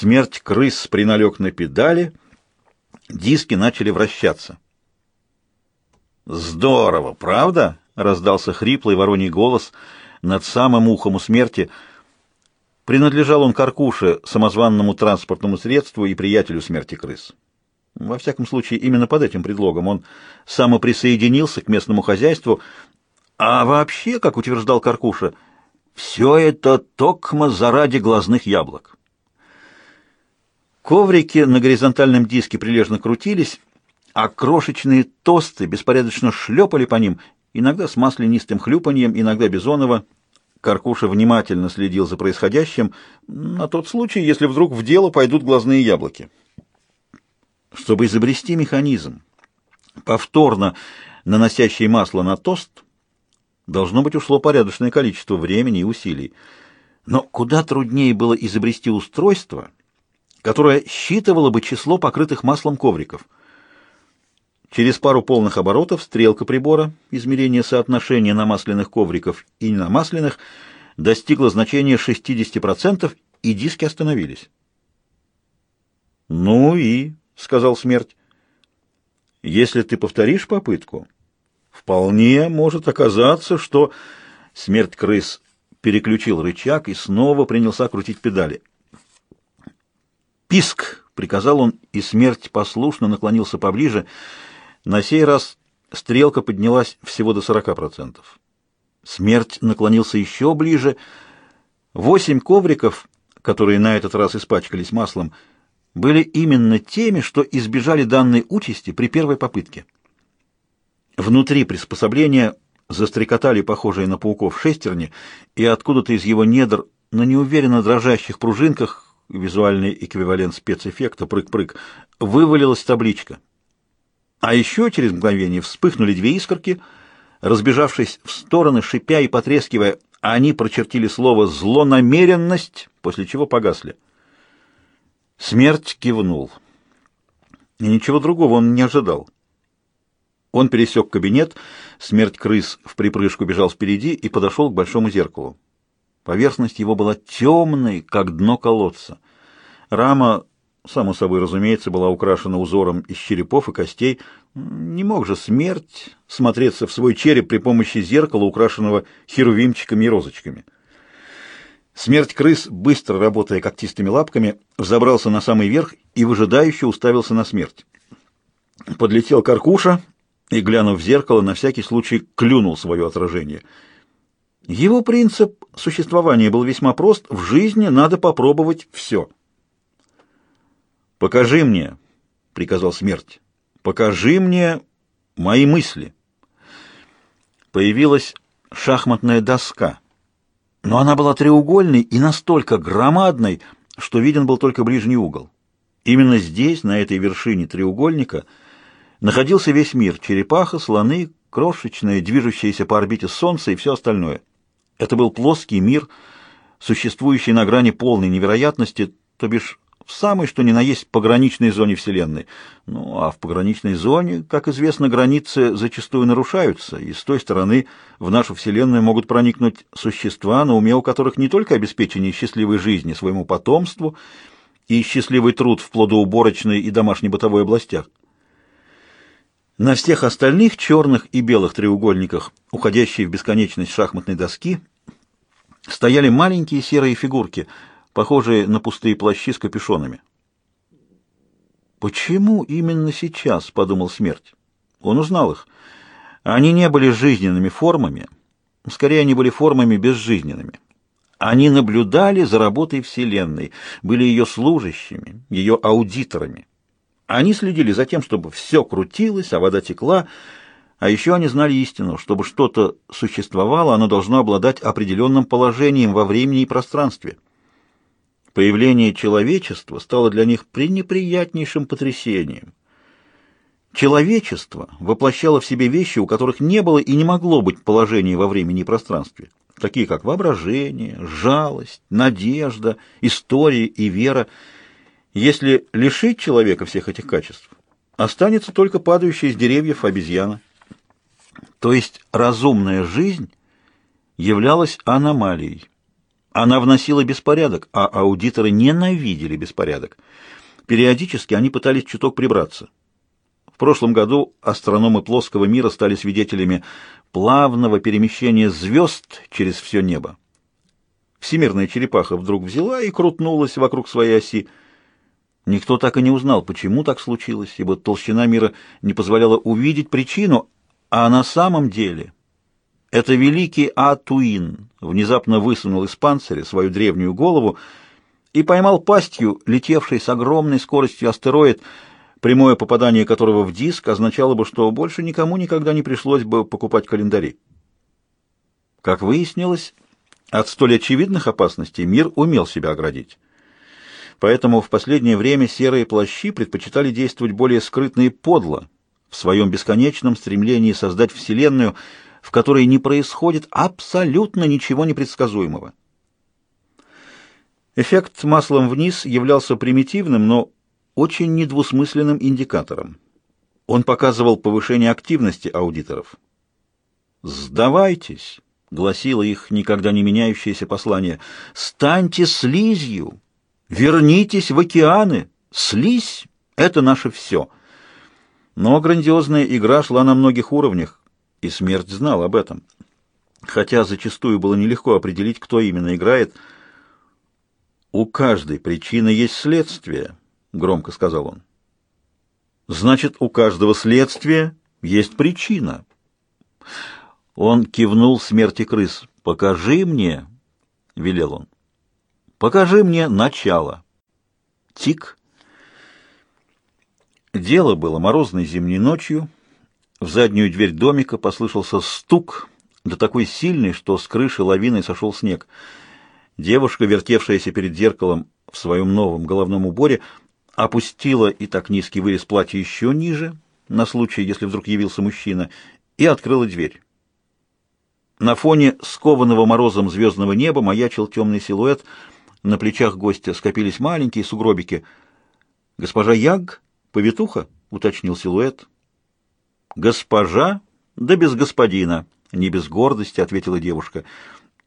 Смерть крыс приналег на педали, диски начали вращаться. «Здорово, правда?» — раздался хриплый вороний голос над самым ухом у смерти. Принадлежал он Каркуше, самозванному транспортному средству и приятелю смерти крыс. Во всяком случае, именно под этим предлогом он самоприсоединился к местному хозяйству, а вообще, как утверждал Каркуша, все это токмо заради глазных яблок. Коврики на горизонтальном диске прилежно крутились, а крошечные тосты беспорядочно шлепали по ним, иногда с маслянистым хлюпаньем, иногда бизоново. Каркуша внимательно следил за происходящим на тот случай, если вдруг в дело пойдут глазные яблоки. Чтобы изобрести механизм, повторно наносящий масло на тост, должно быть ушло порядочное количество времени и усилий. Но куда труднее было изобрести устройство, которое считывало бы число покрытых маслом ковриков. Через пару полных оборотов стрелка прибора измерения соотношения намасленных ковриков и ненамасленных достигла значения 60%, и диски остановились. «Ну и...» — сказал смерть. «Если ты повторишь попытку, вполне может оказаться, что...» Смерть крыс переключил рычаг и снова принялся крутить педали. «Писк!» — приказал он, и смерть послушно наклонился поближе. На сей раз стрелка поднялась всего до сорока процентов. Смерть наклонился еще ближе. Восемь ковриков, которые на этот раз испачкались маслом, были именно теми, что избежали данной участи при первой попытке. Внутри приспособления застрекотали похожие на пауков шестерни, и откуда-то из его недр на неуверенно дрожащих пружинках визуальный эквивалент спецэффекта «прыг-прыг», вывалилась табличка. А еще через мгновение вспыхнули две искорки, разбежавшись в стороны, шипя и потрескивая, они прочертили слово «злонамеренность», после чего погасли. Смерть кивнул. И ничего другого он не ожидал. Он пересек кабинет, смерть крыс в припрыжку бежал впереди и подошел к большому зеркалу. Поверхность его была темной, как дно колодца. Рама, само собой разумеется, была украшена узором из черепов и костей. Не мог же смерть смотреться в свой череп при помощи зеркала, украшенного херувимчиками и розочками. Смерть крыс, быстро работая когтистыми лапками, взобрался на самый верх и выжидающе уставился на смерть. Подлетел Каркуша и, глянув в зеркало, на всякий случай клюнул свое отражение — его принцип существования был весьма прост. В жизни надо попробовать все. «Покажи мне», — приказал смерть, — «покажи мне мои мысли». Появилась шахматная доска, но она была треугольной и настолько громадной, что виден был только ближний угол. Именно здесь, на этой вершине треугольника, находился весь мир — черепаха, слоны, крошечное, движущееся по орбите солнце и все остальное — это был плоский мир, существующий на грани полной невероятности, то бишь в самой что ни на есть пограничной зоне Вселенной. Ну, а в пограничной зоне, как известно, границы зачастую нарушаются, и с той стороны в нашу Вселенную могут проникнуть существа, на уме у которых не только обеспечение счастливой жизни своему потомству и счастливый труд в плодоуборочной и домашней бытовой областях. На всех остальных черных и белых треугольниках, уходящие в бесконечность шахматной доски, стояли маленькие серые фигурки, похожие на пустые плащи с капюшонами. «Почему именно сейчас?» — подумал смерть. Он узнал их. Они не были жизненными формами, скорее они были формами безжизненными. Они наблюдали за работой Вселенной, были ее служащими, ее аудиторами. Они следили за тем, чтобы все крутилось, а вода текла, а еще они знали истину, чтобы что-то существовало, оно должно обладать определенным положением во времени и пространстве. Появление человечества стало для них пренеприятнейшим потрясением. Человечество воплощало в себе вещи, у которых не было и не могло быть положения во времени и пространстве, такие как воображение, жалость, надежда, история и вера – если лишить человека всех этих качеств, останется только падающая из деревьев обезьяна. То есть разумная жизнь являлась аномалией. Она вносила беспорядок, а аудиторы ненавидели беспорядок. Периодически они пытались чуток прибраться. В прошлом году астрономы плоского мира стали свидетелями плавного перемещения звезд через все небо. Всемирная черепаха вдруг взяла и крутнулась вокруг своей оси. Никто так и не узнал, почему так случилось, ибо толщина мира не позволяла увидеть причину, а на самом деле это великий Атуин внезапно высунул из панциря свою древнюю голову и поймал пастью летевший с огромной скоростью астероид, прямое попадание которого в диск означало бы, что больше никому никогда не пришлось бы покупать календари. Как выяснилось, от столь очевидных опасностей мир умел себя оградить. Поэтому в последнее время серые плащи предпочитали действовать более скрытно и подло, в своем бесконечном стремлении создать Вселенную, в которой не происходит абсолютно ничего непредсказуемого. Эффект маслом вниз являлся примитивным, но очень недвусмысленным индикатором. Он показывал повышение активности аудиторов. «Сдавайтесь!» — гласило их никогда не меняющееся послание. «Станьте слизью! Вернитесь в океаны! Слизь — это наше все!» Но грандиозная игра шла на многих уровнях, и смерть знал об этом. Хотя зачастую было нелегко определить, кто именно играет. «У каждой причины есть следствие», — громко сказал он. «Значит, у каждого следствия есть причина». Он кивнул смерти крыс. «Покажи мне», — велел он. «Покажи мне начало». Тик. Дело было морозной зимней ночью, — в заднюю дверь домика послышался стук, да такой сильный, что с крыши лавиной сошел снег. Девушка, вертевшаяся перед зеркалом в своем новом головном уборе, опустила и так низкий вырез платья еще ниже, на случай, если вдруг явился мужчина, и открыла дверь. На фоне скованного морозом звездного неба маячил темный силуэт, на плечах гостя скопились маленькие сугробики. «Госпожа Яг? Повитуха?» — уточнил силуэт, «Госпожа, да без господина», — не без гордости ответила девушка.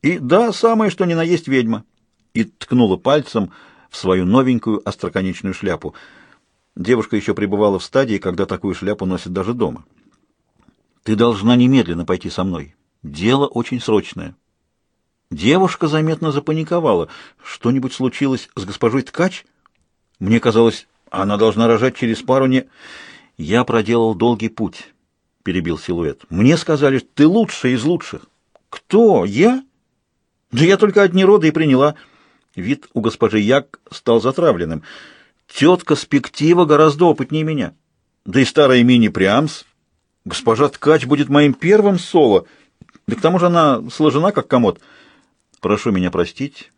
«И да, самое что ни на есть ведьма», — и ткнула пальцем в свою новенькую остроконечную шляпу. Девушка еще пребывала в стадии, когда такую шляпу носят даже дома. «Ты должна немедленно пойти со мной. Дело очень срочное». Девушка заметно запаниковала. Что-нибудь случилось с госпожой Ткач? Мне казалось, она должна рожать через пару не... Я проделал долгий путь. — перебил силуэт. «Мне сказали, ты лучший из лучших». «Кто? Я?» «Да я только одни роды и приняла». Вид у госпожи Як стал затравленным. «Тетка Спектива гораздо опытнее меня. Да и старая Мини Прямс. Госпожа Ткач будет моим первым соло. Да к тому же она сложена, как комод. Прошу меня простить.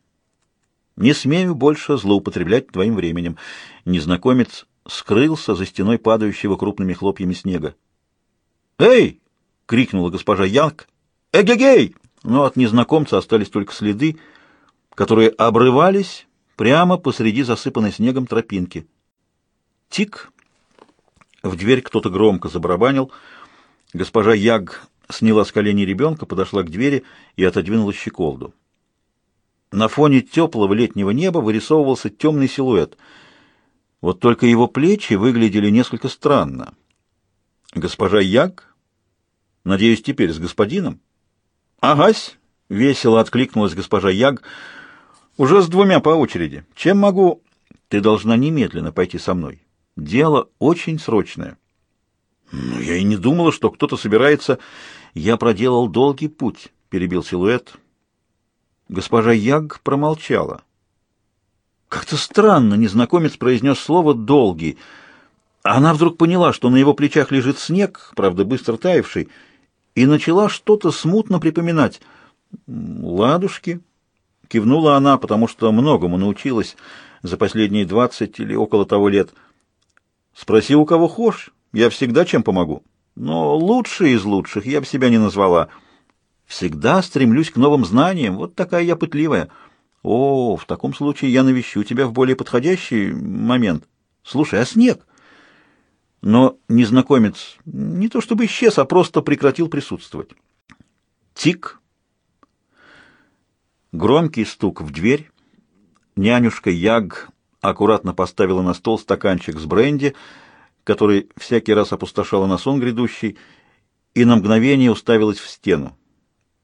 Не смею больше злоупотреблять твоим временем». Незнакомец скрылся за стеной падающего крупными хлопьями снега. «Эй!» — крикнула госпожа Янг. «Эгегей!» Но от незнакомца остались только следы, которые обрывались прямо посреди засыпанной снегом тропинки. Тик! В дверь кто-то громко забарабанил. Госпожа Яг сняла с коленей ребенка, подошла к двери и отодвинула щеколду. На фоне теплого летнего неба вырисовывался темный силуэт. Вот только его плечи выглядели несколько странно. Госпожа Яг? Надеюсь, теперь с господином? Агась, весело откликнулась госпожа Яг. Уже с двумя по очереди. Чем могу? Ты должна немедленно пойти со мной. Дело очень срочное. Ну, я и не думала, что кто-то собирается. Я проделал долгий путь, перебил силуэт. Госпожа Яг промолчала. Как-то странно незнакомец произнес слово «долгий». Она вдруг поняла, что на его плечах лежит снег, правда, быстро таявший, и начала что-то смутно припоминать. «Ладушки», — кивнула она, потому что многому научилась за последние двадцать или около того лет. «Спроси, у кого хошь, я всегда чем помогу. Но лучший из лучших я бы себя не назвала. Всегда стремлюсь к новым знаниям, вот такая я пытливая. О, в таком случае я навещу тебя в более подходящий момент. Слушай, а снег?» Но незнакомец не то чтобы исчез, а просто прекратил присутствовать. Тик. Громкий стук в дверь. Нянюшка Яг аккуратно поставила на стол стаканчик с бренди, который всякий раз опустошала на сон грядущий, и на мгновение уставилась в стену.